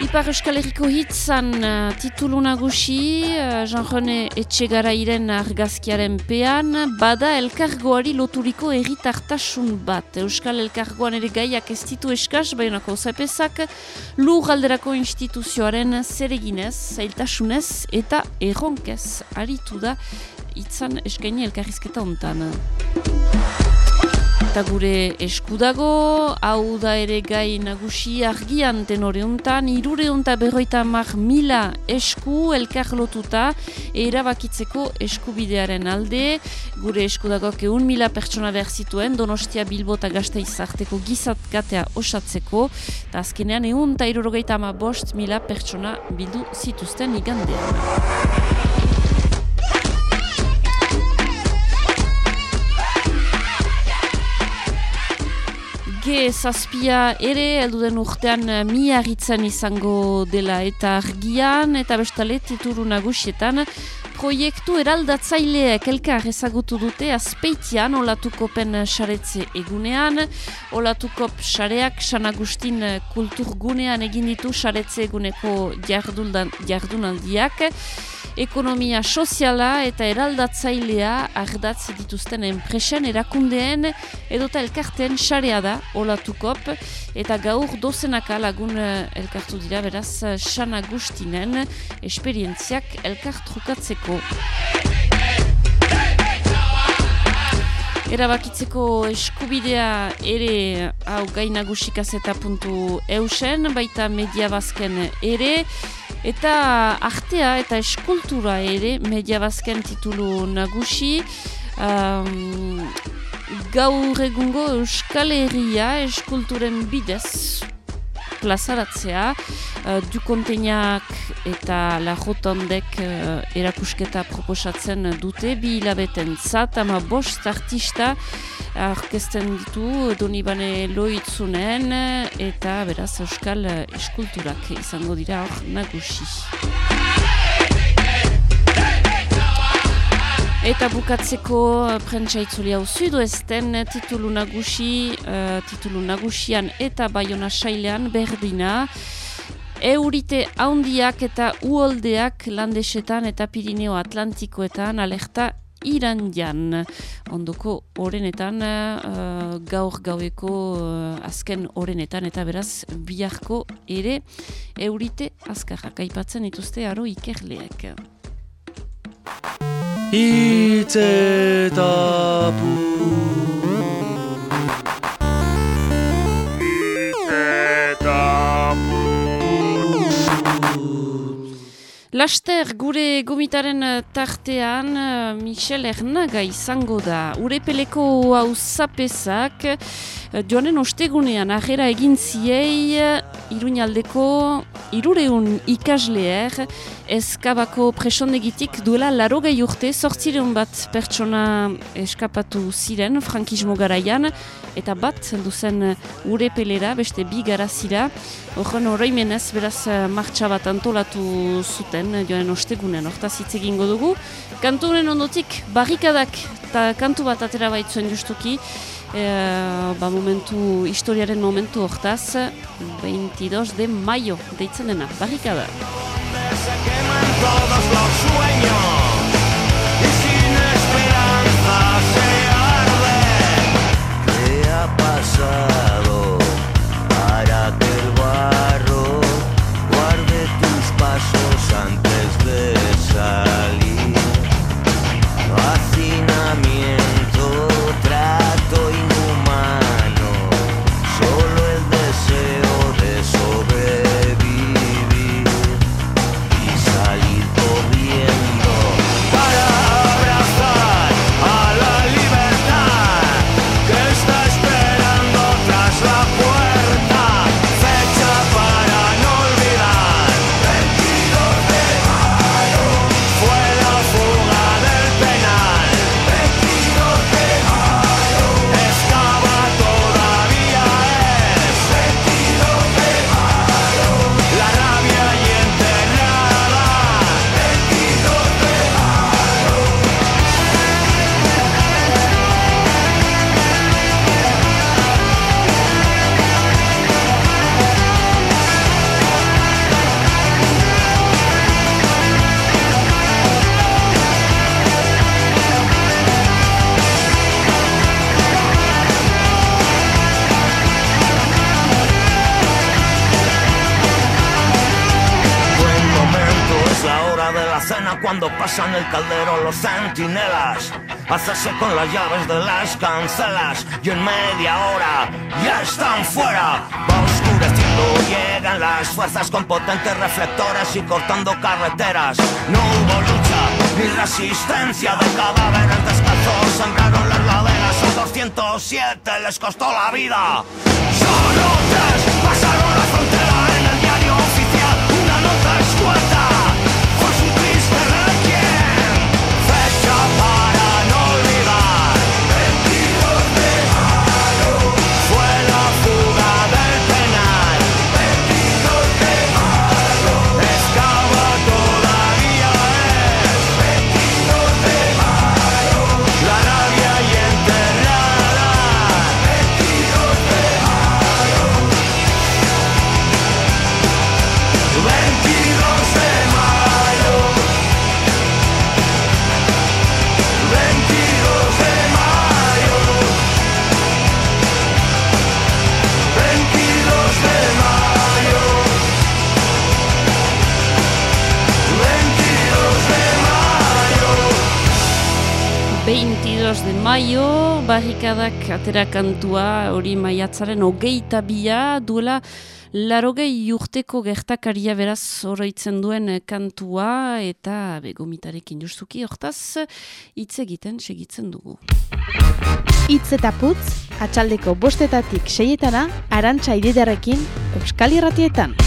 Ipar Euskal Herriko hitzan uh, titulu nagusi, uh, Jean-René Etxegarairen argazkiaren pean, bada elkargoari loturiko erritartasun bat. Euskal Elkargoan ere gaiak ez ditu eskaz, baionako zapezak, lur alderako instituzioaren zereginez, zailtasunez eta erronkez aritu da hitzan eskaini elkarrizketa ontan. Eta gure eskudago, hau da ere gai nagusi argian tenore untan, irure berroita mar mila esku elkar lotuta erabakitzeko eskubidearen alde. Gure eskudagoak eun mila pertsona behar zituen, donostia bilbota gazte izarteko gizat gatea osatzeko. Eta azkenean eun eta irurogeita ama bost mila pertsona bildu zituzten igandean. Ge zazpia ere, elduden urtean eh, miarritzen izango dela. Eta argian, eta bestale tituru nagusietan, proiektu eraldatzaileak elkar ezagutu dute azpeitian olatukopen saretze egunean, olatukop sareak San Agustin kulturgunean egin ditu saretze eguneko jardunaldiak, ekonomia soziala eta eraldatzailea ardatz dituzten enpresen erakundeen edota elkarten sarea da olatukop eta gaur dozenaka lagun eh, elkartu dira beraz San Agustinen esperientziak elkartrukatzeko. Erabakitzeko eskubidea ere hau gainagusikazeta puntu eusen, baita media bazken ere, eta artea eta eskultura ere media bazken titulu nagusi. Um, gaur egungo Euskal Herria eskulturen bidez plazaratzea, uh, du kontenak eta la rotondek uh, erakusketa proposatzen dute, bi hilabeten zat, ama bost artista arkesten ditu Donibane loitzunen eta beraz euskal eskulturak izango dira hor nagusi. Eta bukatzeko prentsa itzuli hau zuidu ezten titulu nagusi, uh, titulu nagusian eta baiona sailean berdina. Eurite haundiak eta uoldeak landesetan eta Pirineo Atlantikoetan alerta irandian. Ondoko orenetan, uh, gaur gaueko uh, azken orenetan eta beraz biharko ere eurite azkarrak aipatzen dituzte aro ikerleak. Laster, gure gomitaren eh, tartean, uh, Michel Ernaga izango da. Urepeleko hau zapezak, uh, joanen ostegunean, ahera egin ziei, iruñaldeko, irureun ikasleer, eskabako presondegitik duela larogei urte, sortzireun bat pertsona eskapatu ziren, frankismo garaian, eta bat duzen urepelera, beste bi garazira, horren horreimenez, beraz, martxa bat antolatu zuten, joan ostegunen, hortaz hitz egingo dugu. Kanturen ondotik, barrikadak eta kantu bat atera baitzuen justuki, e, ba momentu, historiaren momentu hortaz, 22 de maio deitzen dena, barrikada. Se queman todos los sueños y sin esperanza se arde. ¿Qué ha pasado guarde tus pasos antes de salir? Hacinamiento, Con las llaves de las cancelas y en media hora ya están fuera. Va oscureciendo, llegan las fuerzas con potentes reflectores y cortando carreteras. No hubo lucha ni resistencia de cadáveres descalzos, sangraron las laderas. A 207 les costó la vida. Solo tres pasaron maio, barrikadak atera kantua, hori maiatzaren hogeita bia, duela larogei urteko gertakaria beraz oroitzen duen kantua, eta begomitarekin justuki, hortaz, hitz egiten segitzen dugu. Itz eta putz, atxaldeko bostetatik seietana, arantxa ididarekin, Euskal Irratietan.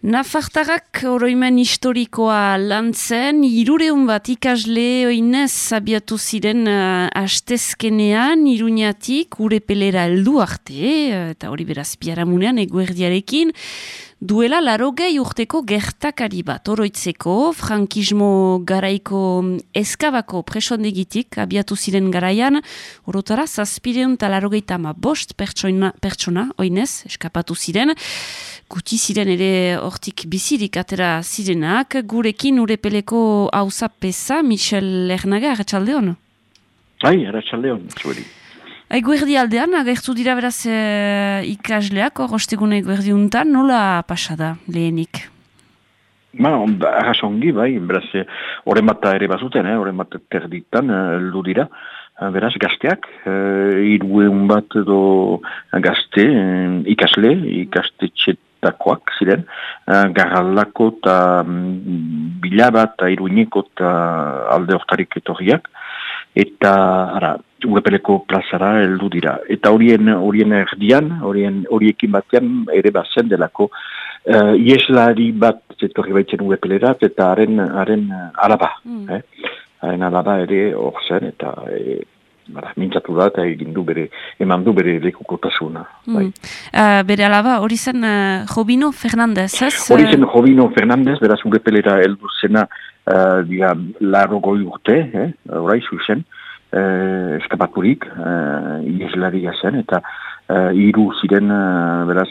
Nafartarrak oroimen historikoa lantzen, irureun bat ikasle oinez abiatu ziren uh, astezkenean, iruñatik, urepelera heldu arte, eh, eta hori beraz biaramunean eguerdiarekin, Duela larogei urteko gertakari bat oroitzeko, frankismo garaiko eskabako presondegitik abiatu ziren garaian, orotara zazpireun eta larogeita ama bost pertsona, pertsona, oinez, eskapatu ziren, guti ziren ere hortik bizirik atera zirenak, gurekin urepeleko hauza pesa, Michel Lernaga, arratsaldeon? Bai, arratsaldeon, zueri. Eguerdi aldean, agertu dira beraz e, ikasleak, hor ostegun eguerdi untan, nola pasada lehenik? Ba, arrasongi, bai, beraz, horren bat ere bazuten, eh, horren bat terditan, heldu dira, beraz, gazteak, e, irueun bat edo gazte, ikasle, ikaste txetakoak ziren, e, garraldako eta bilabat eta iruineko eta alde hortarik etorriak, eta ara, urepeleko plazara heldu dira. Eta horien horien erdian, horien horiekin batean ere bazen delako uh, ieslari bat zetorri baitzen urepelerat eta haren haren alaba. Mm. Eh? Haren alaba ere hor zen eta e, bara, mintzatu da eta egin du bere, eman du bere lekukotasuna. Mm. Bai. Uh, bere alaba hori zen uh, Jobino Fernandez, ez? Hori zen Jobino Fernandez, beraz urepelera heldu zena Uh, diga, laro goi urte, eh, orai zuzen, uh, eskapaturik, uh, ieslari zen, eta uh, iru ziren, uh, beraz,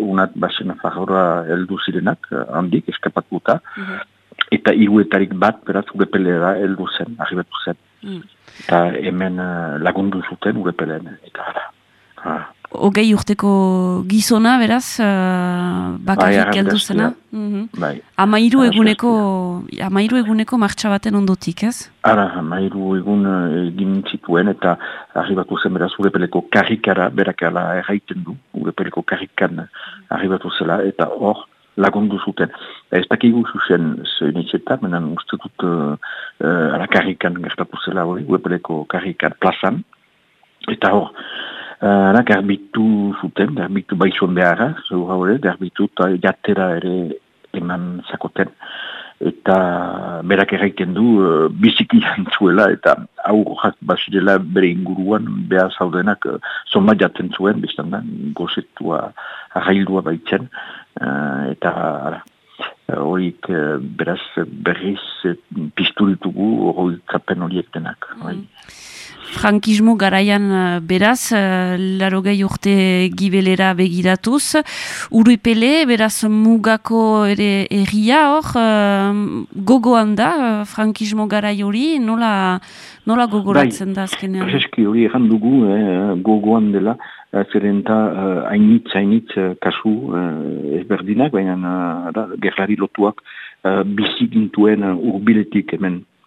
unat basen fajora heldu zirenak, handik, eskapatuta, mm eta iruetarik bat, beraz, urepelera heldu zen, arribatu zen. Mm. Eta hemen uh, lagundu zuten urepelen, eta ara hogei urteko gizona, beraz, uh, bakarrik bai, heldu zena. Mm bai. Amairu eguneko, amairu eguneko martxa baten ondotik, ez? Ara, amairu egun egin zituen eta arribatu zen beraz urepeleko karrikara, berak ala erraiten du, urepeleko karrikan arribatu zela, eta hor, lagundu zuten. Ez dakigu zuzen zein etxeta, menen uste dut uh, uh, ala karrikan gertatu zela hori, urepeleko karrikan plazan, eta hor, Ara, garbitu zuten, garbitu baizun beharra, zeu haure, garbitu eta jatera ere eman zakoten. Eta berak erraiten du, biziki jantzuela, eta aurrak basirela bere inguruan, behar zaudenak, uh, zonba jaten zuen, biztan da, gozetua, arraildua baitzen, uh, eta, ara, horik uh, beraz berriz uh, pistulitugu hori kapen horiek denak. Mm frankismo garaian eh, beraz, uh, larogei urte gibelera begiratuz. Uripele, beraz, mugako ere erria hor, uh, gogoan da, frankismo garai hori, nola, nola gogoratzen bai, da azkenean? Eski hori egan dugu, eh, gogoan dela, zeren eta hainitz, hainitz kasu uh, ezberdinak, baina gerlari lotuak bizigintuen uh, urbiletik hemen Eh,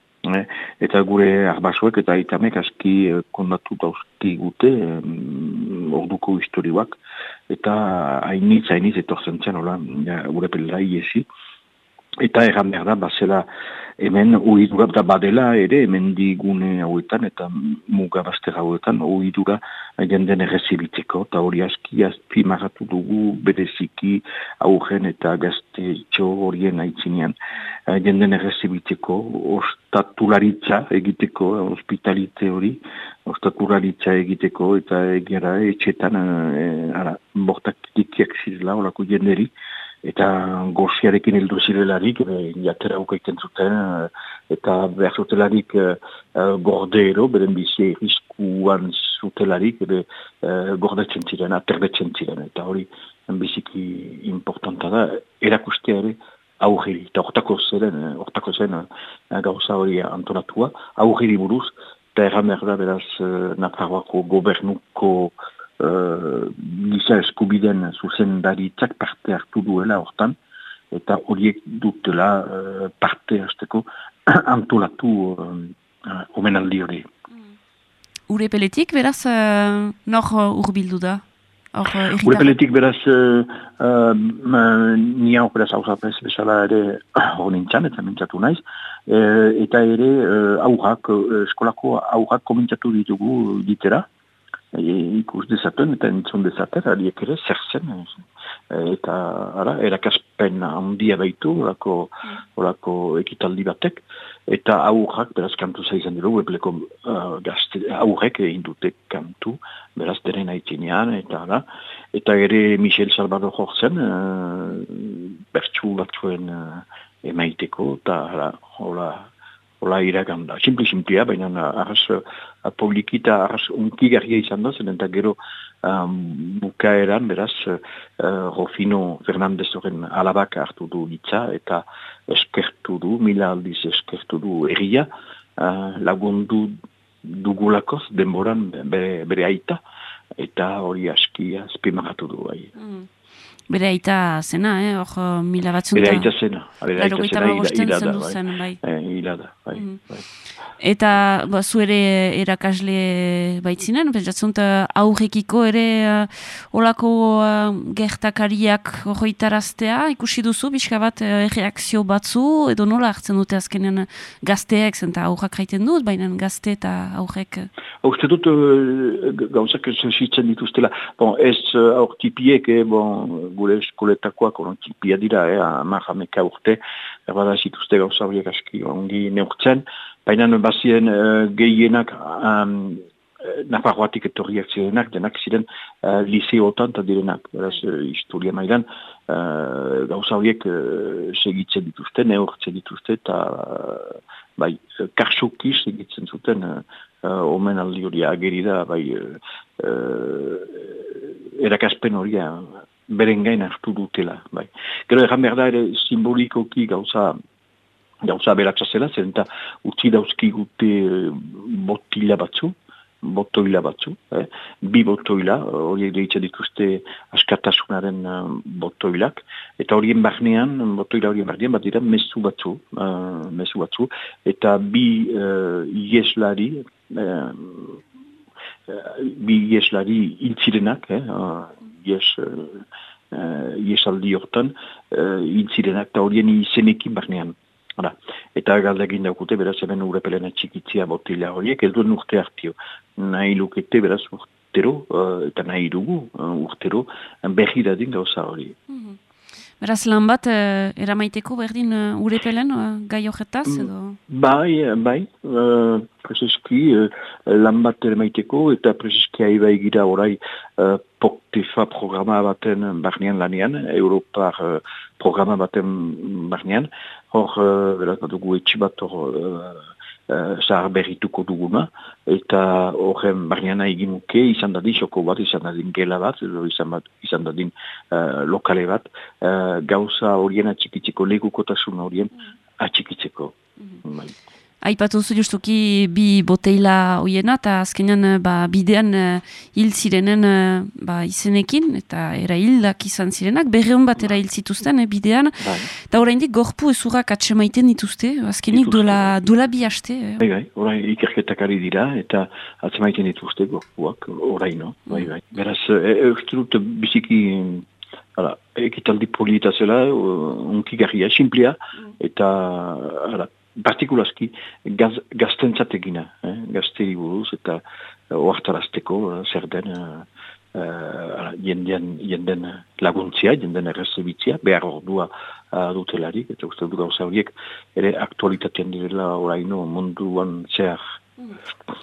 eta gure arbasuek eta itamek aski eh, kondatu dauzki gute eh, orduko historioak eta hainitz, hainitz etorzen zen, gure pelera iesi. Eta erran behar da, bazela hemen uidura da badela ere hemen digune hauetan eta muga bazter hauetan uidura jenden errezibitzeko. Eta hori aski azpi maratu dugu bereziki aurren eta gazte txo horien aitzinean. Jenden errezibitzeko ostatularitza egiteko hospitalite hori ostatularitza egiteko eta egera etxetan e, ara, bortak dikiak zirela horako jenderi eta goziarekin heldu zirelarik, jatera ukaiten zuten, eh, eta behar zutelarik uh, gordero, beren bizi riskuan zutelarik, uh, gordetzen ziren, aterbetzen ziren, eta hori biziki importanta da, erakustea ere, aurri, eta ortako zeren, ortako zen gauza hori antolatua, aurri buruz, eta erran behar da, beraz, Nafarroako gobernuko uh, giza eskubiden zuzen daritzak parte hartu duela hortan, eta horiek dutela uh, parte hasteko *clears throat* antolatu uh, omenaldi hori. Mm. Ure peletik, beraz, uh, nor urbildu da? Ure peletik, beraz, uh, uh, ni hau beraz bezala ere *clears throat* hor nintzen, eta mintzatu naiz, eta ere uh, aurrak, eskolako aurrak komentzatu ditugu ditera, e, ikus dezaten eta entzun dezaten, hariek ere zer zen. E, eta ara, erakaspen handia baitu, orako, orako ekitaldi batek, eta aurrak, beraz kantu zaizan dira, webleko uh, gazte, aurrek egin dute kantu, beraz deren haitzinean, eta ara, eta ere Michel Salvador Jorzen, uh, bertsu batzuen uh, emaiteko, eta ara, hola, hola iragan da. Simpli simplia, baina arras uh, polikita arras unkigarria izan da, zen eta gero um, bukaeran, beraz, uh, Rofino Fernandez horren alabak hartu du ditza, eta eskertu du, mila aldiz eskertu du erria, uh, lagundu dugulakoz denboran bere, bere aita, eta hori aski azpimarratu du. Bai. Mm. Bere aita zena, eh? hor mila batzunta. Bere aita zena. Bere aita zena, ila, ila, bai. Zen, bai. Eh, ila bai. Mm. bai. Eta ba, zu ere erakasle baitzinen, pentsatzen aurrekiko ere uh, olako uh, gertakariak horretaraztea, ikusi duzu, pixka bat uh, reakzio batzu, edo nola hartzen dute azkenean gazteek, zenta aurrak raiten dut, baina gazte eta aurrek. Uste dut uh, gauzak sensitzen dituztela. Bon, ez aur eh, bon, gure eskoletakoak oran tipia dira, eh, amar hameka urte, erbada zituzte gauza horiek aski ongi neurtzen, Baina bazien uh, gehienak um, Nafarroatik etorriak zirenak, denak ziren uh, liseotan eta direnak, beraz, uh, historia mailan, uh, gauza horiek uh, segitzen dituzte, neortzen dituzte, eta uh, bai, karsoki segitzen zuten, uh, uh, omen aldi hori ageri da, bai, uh, uh, erakaspen hori beren gain hartu dutela, bai. Gero, erran behar da, ere, simbolikoki gauza, gauza beratza zela, zen eta utzi dauzkigute botila batzu, botoila batzu, eh? bi botoila, horiek deitza dituzte askatasunaren uh, botoilak, eta horien barnean, botoila horien barnean, bat dira mesu batzu, uh, mesu batzu, eta bi uh, ieslari, uh, bi ieslari intzirenak, eh? uh, ies, uh, iesaldi hortan, uh, intzirenak, eta horien izenekin barnean. Hala. Eta galdegin daukute, beraz, hemen urepelena txikitzia botila horiek, ez duen urte hartio. Nahi lukete, beraz, urtero, uh, eta nahi dugu, uh, urtero, behi dadin gauza hori. Mm Beraz, lan bat, uh, eramaiteko berdin uh, urepelen uh, gai horretaz, edo? Bai, bai, uh, prezeski uh, lan bat eramaiteko, eta prezeski haiba egira orai uh, POCTEFA programa baten barnean lanean, Europar uh, programa baten barnean, hor, uh, beraz, bat dugu etxibat hor, uh, uh, zahar berrituko duguna, eta horren barnean egin nuke, izan dadin xoko bat, izan dadin gela bat, izan, bat, izan dadin uh, lokale bat, uh, gauza horien atxikitzeko, legukotasun horien atxikitzeko. Mm -hmm. Aipatu zu justuki bi boteila hoiena eta azkenean ba, bidean uh, hil zirenen uh, ba, izenekin eta era hildak izan zirenak, berreun bat era hil zituzten eh, bidean. Eta oraindik gorpu ezurrak atsemaiten dituzte, azkenik duela, duela bi haste. Eh. Bai, bai, orain ikerketak ari dira eta atsemaiten dituzte gorpuak oraino. Bai, bai. Beraz, e, e, dut biziki Hala, ekitaldi polita zela, unki garria, simplia, eta hala, partikulazki gaz, gaztentzat egina, eh? gazteri buruz eta oartarazteko uh, zer den uh, uh, jenden, jenden laguntzia, jenden errezebitzia, behar ordua uh, dutelarik, eta uste du gauza horiek ere aktualitatean direla oraino munduan zehar.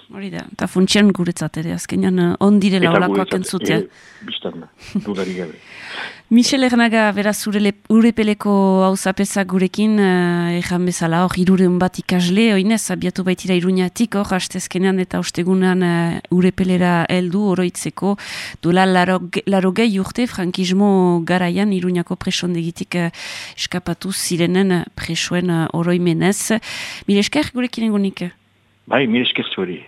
Hori da, eta funtsian guretzat ere, azkenean on direla olakoak entzutea. E, Bistan, dudari gabe. *laughs* Michel Ernaga, beraz, urepeleko hauzapezak gurekin, uh, ezan bezala, hor, iruren bat ikasle, oinez, abiatu baitira iruñatik, hor, hastezkenean eta ostegunan uh, urepelera heldu oroitzeko, dola laro, laro gehi urte, frankismo garaian, iruñako presondegitik uh, eskapatu zirenen presoen uh, oroimenez. Mire esker, gurekin egunik? Bai, mire esker zuari.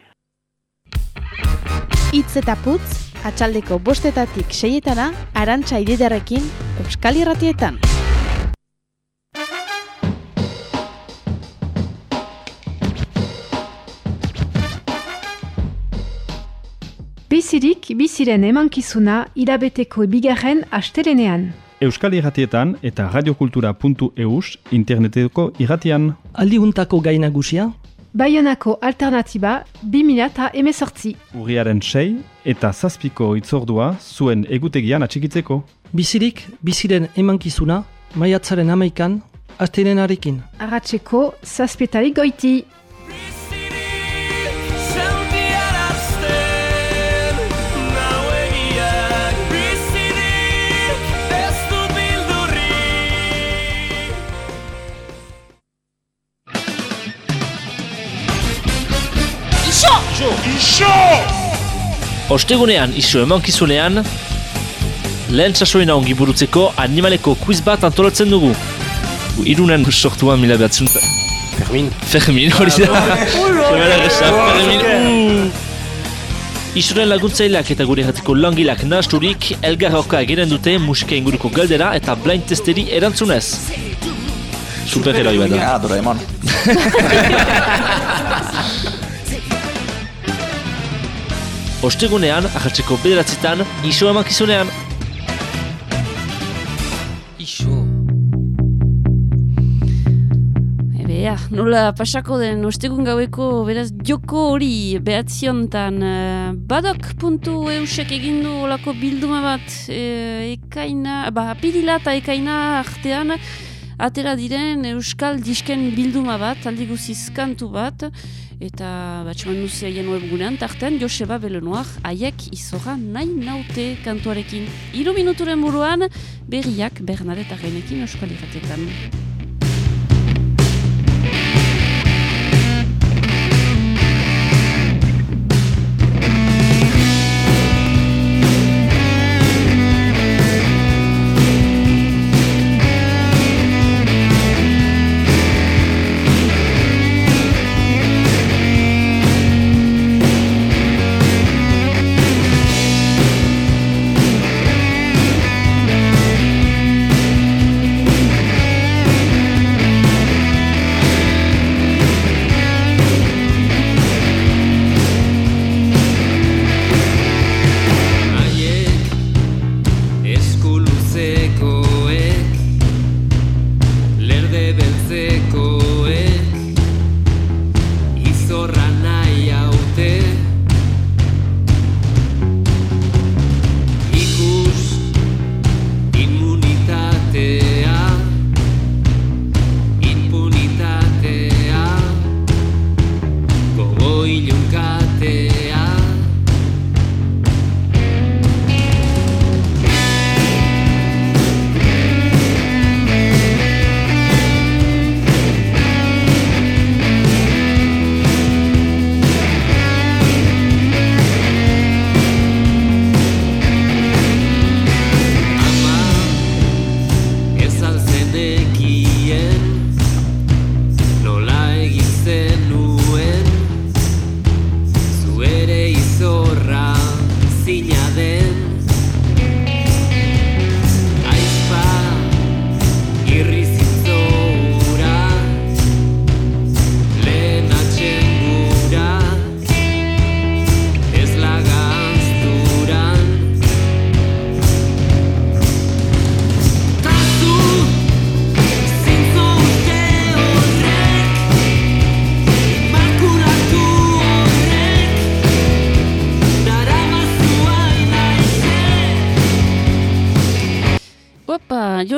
Itz eta putz, atxaldeko bostetatik seietana, arantxa ididarekin, Euskal Irratietan. Bizirik, biziren emankizuna, irabeteko bigarren astelenean. Euskal Irratietan eta radiokultura.eus interneteko irratian. Aldi untako gainagusia, Bayonako alternatiba 2000 eta emezortzi. Urriaren sei eta zazpiko itzordua zuen egutegian atxikitzeko. Bizirik, biziren emankizuna, maiatzaren amaikan, astenenarekin. Arratxeko zazpietarik goiti. Iso! Iso! Ostegunean, iso emankizunean, lehen txasoena ongi burutzeko animaleko quiz bat antolatzen dugu. Irunen sortuan mila behatzen... Fermin. Fermin, hori da. Gesa, *laughs* Fermin. Uh. Isoren laguntzaileak eta gure jatiko langilak nahasturik, elgar hauka egiten dute musika inguruko galdera eta blind testeri erantzunez. Superheroi bat da. Ah, Doraemon. *laughs* Ostegunean, ahatzeko bederatzitan, iso emakizunean. Ebea, nola pasako den ostegun gaueko beraz joko hori behatziontan uh, badok.eusek egindu olako bilduma bat eh, ekaina, ba, apirila eta ekaina artean atera diren euskal disken bilduma bat, aldi guziz kantu bat eta batxeman duzia jen webgunean, tartean Joseba Belenoak haiek izorra nahi naute kantuarekin. Hiru minuturen buruan berriak Bernadette Arrenekin euskal irratetan.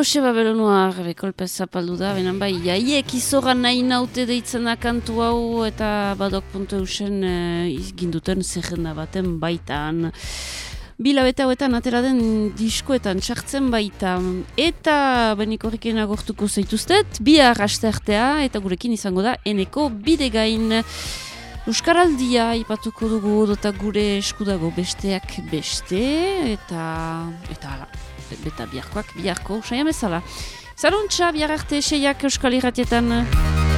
Joseba Belonoar bekolpez zapaldu da, benan bai, jaiek izorra nahi naute deitzen kantu hau eta badok.eusen uh, ginduten zerrenda baten baitan. Bilabete hauetan atera den diskoetan txartzen baita. Eta benik horrekin agortuko zaituztet, bihar asteartea eta gurekin izango da eneko bidegain. Euskaraldia ipatuko dugu dota gure eskudago besteak beste eta eta hala, beta biharkoak biharko, saia bezala. Zaruntza, bihar arte seiak euskal irratietan.